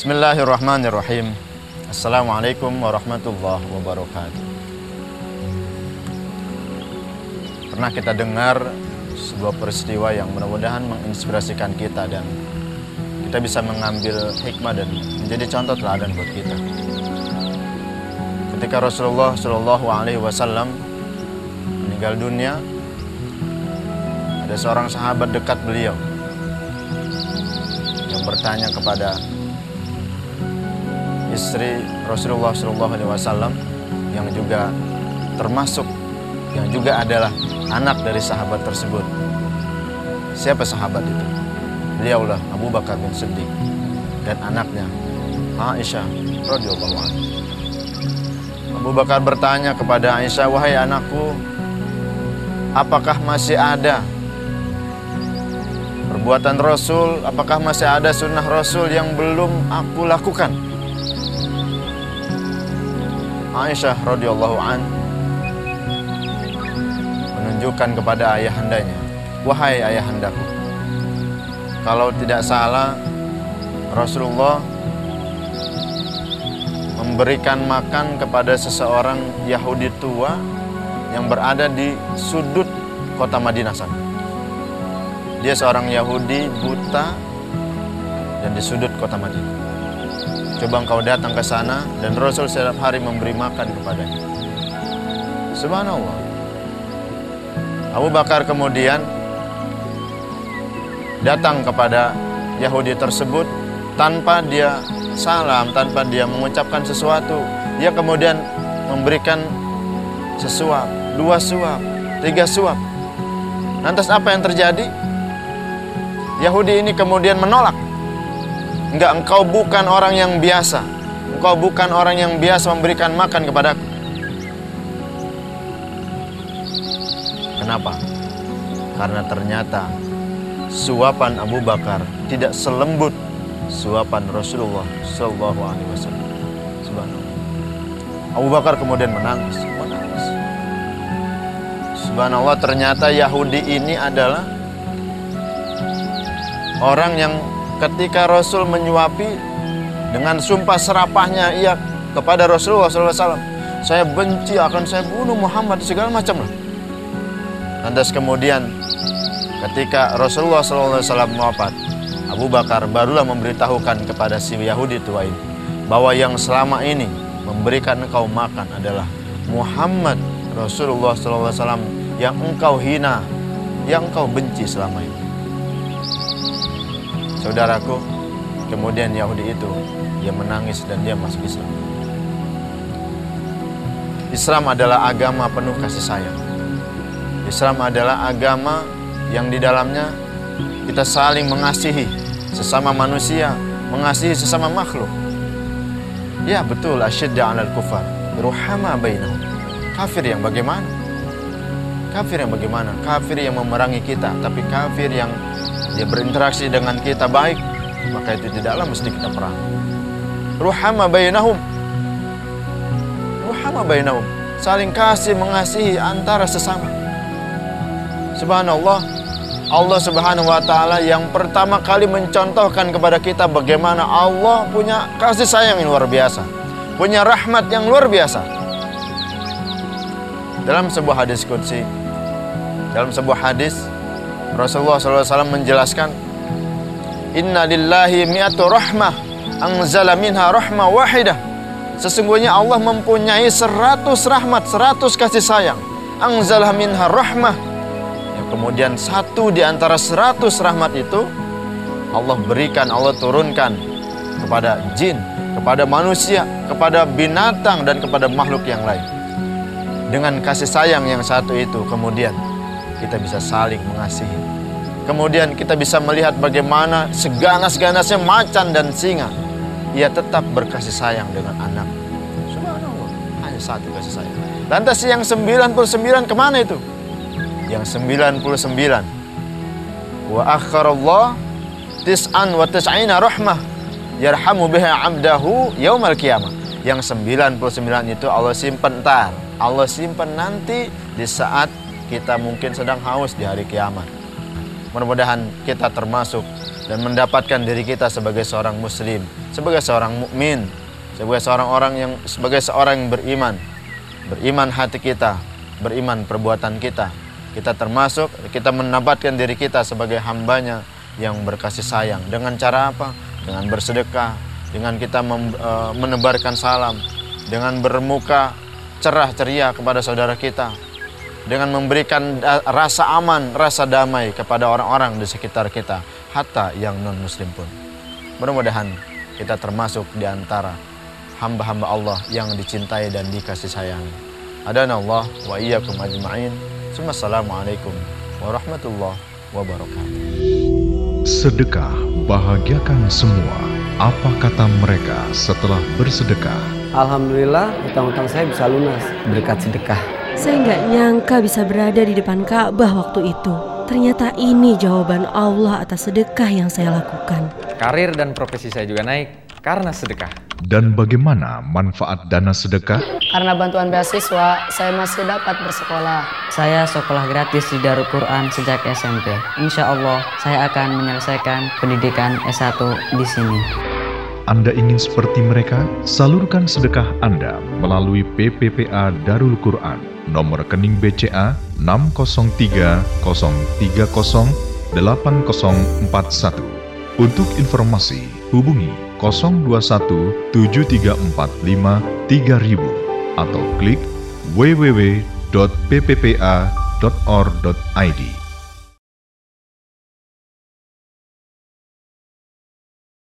Bismillahirrahmanirrahim. Assalamualaikum warahmatullahi wabarakatuh. Pernah kita dengar sebuah peristiwa yang mudah-mudahan menginspirasikan kita dan kita bisa mengambil hikmah dan menjadi contoh teladan buat kita. Ketika Rasulullah Shallallahu Alaihi Wasallam meninggal dunia, ada seorang sahabat dekat beliau yang bertanya kepada istri Rasulullah Shallallahu Alaihi Wasallam yang juga termasuk yang juga adalah anak dari sahabat tersebut. Siapa sahabat itu? Beliaulah Abu Bakar bin Siddiq dan anaknya Aisyah radhiyallahu anha. Abu Bakar bertanya kepada Aisyah, "Wahai anakku, apakah masih ada perbuatan Rasul? Apakah masih ada sunnah Rasul yang belum aku lakukan?" Aisyah radhiyallahu an menunjukkan kepada ayahandanya, "Wahai ayahandaku, kalau tidak salah Rasulullah memberikan makan kepada seseorang Yahudi tua yang berada di sudut kota Madinah sana. Dia seorang Yahudi buta dan di sudut kota Madinah. Coba engkau datang ke sana dan Rasul setiap hari memberi makan kepadanya. Subhanallah. Abu Bakar kemudian datang kepada Yahudi tersebut tanpa dia salam, tanpa dia mengucapkan sesuatu. Dia kemudian memberikan sesuap, dua suap, tiga suap. Lantas apa yang terjadi? Yahudi ini kemudian menolak. Enggak, engkau bukan orang yang biasa. Engkau bukan orang yang biasa memberikan makan kepadaku. Kenapa? Karena ternyata suapan Abu Bakar tidak selembut suapan Rasulullah Shallallahu Alaihi Wasallam. Abu Bakar kemudian menangis, menangis. Subhanallah ternyata Yahudi ini adalah orang yang ketika Rasul menyuapi dengan sumpah serapahnya ia kepada Rasulullah SAW saya benci akan saya bunuh Muhammad segala macam lah. Lantas kemudian ketika Rasulullah SAW wafat Abu Bakar barulah memberitahukan kepada si Yahudi tua ini bahwa yang selama ini memberikan engkau makan adalah Muhammad Rasulullah SAW yang engkau hina yang engkau benci selama ini saudaraku kemudian Yahudi itu dia menangis dan dia masuk Islam. Islam adalah agama penuh kasih sayang. Islam adalah agama yang di dalamnya kita saling mengasihi sesama manusia mengasihi sesama makhluk. Ya betul asyidda alal kufar ruhama bainahum. Kafir yang bagaimana? Kafir yang bagaimana? Kafir yang memerangi kita tapi kafir yang dia berinteraksi dengan kita baik maka itu tidaklah mesti kita perang. Ruhama bainahum. Ruhama bainahum. Saling kasih mengasihi antara sesama. Subhanallah. Allah subhanahu wa ta'ala yang pertama kali mencontohkan kepada kita bagaimana Allah punya kasih sayang yang luar biasa punya rahmat yang luar biasa. Dalam sebuah hadis kudsi dalam sebuah hadis Rasulullah SAW menjelaskan Inna lillahi mi'atu rahmah Angzala minha rahmah wahidah. Sesungguhnya Allah mempunyai seratus rahmat Seratus kasih sayang. Angzala minha rahmah. Yang kemudian satu di antara seratus rahmat itu Allah berikan, Allah turunkan Kepada jin, kepada manusia Kepada binatang dan kepada makhluk yang lain. Dengan kasih sayang yang satu itu Kemudian kita bisa saling mengasihi. Kemudian kita bisa melihat bagaimana seganas-ganasnya macan dan singa. Ia tetap berkasih sayang dengan anak. Subhanallah, hanya satu kasih sayang. Lantas yang 99 ke mana itu? Yang 99 wa akharallah tis'an wa tis'ina rahmah yarhamu biha abdahu yaumal qiyamah. Yang 99 itu Allah simpan ntar. Allah simpan nanti di saat kita mungkin sedang haus di hari kiamat. Mudah-mudahan kita termasuk dan mendapatkan diri kita sebagai seorang muslim, sebagai seorang mukmin, sebagai seorang orang yang sebagai seorang yang beriman. Beriman hati kita, beriman perbuatan kita. Kita termasuk kita menabatkan diri kita sebagai hambanya yang berkasih sayang. Dengan cara apa? Dengan bersedekah, dengan kita e, menebarkan salam, dengan bermuka cerah ceria kepada saudara kita, dengan memberikan rasa aman, rasa damai kepada orang-orang di sekitar kita, hatta yang non-muslim pun. Mudah-mudahan kita termasuk di antara hamba-hamba Allah yang dicintai dan dikasih sayang. Adana Allah wa iyyakum ajma'in. Assalamualaikum warahmatullahi wabarakatuh. Sedekah bahagiakan semua. Apa kata mereka setelah bersedekah? Alhamdulillah, hutang-hutang saya bisa lunas berkat sedekah. Saya nggak nyangka bisa berada di depan Ka'bah waktu itu. Ternyata ini jawaban Allah atas sedekah yang saya lakukan. Karir dan profesi saya juga naik karena sedekah. Dan bagaimana manfaat dana sedekah? Karena bantuan beasiswa, saya masih dapat bersekolah. Saya sekolah gratis di Darul Quran sejak SMP. Insya Allah, saya akan menyelesaikan pendidikan S1 di sini. Anda ingin seperti mereka? Salurkan sedekah Anda melalui PPPA Darul Quran nomor rekening BCA 60303084041. Untuk informasi, hubungi 02173453.000 atau klik www.pppa.or.id.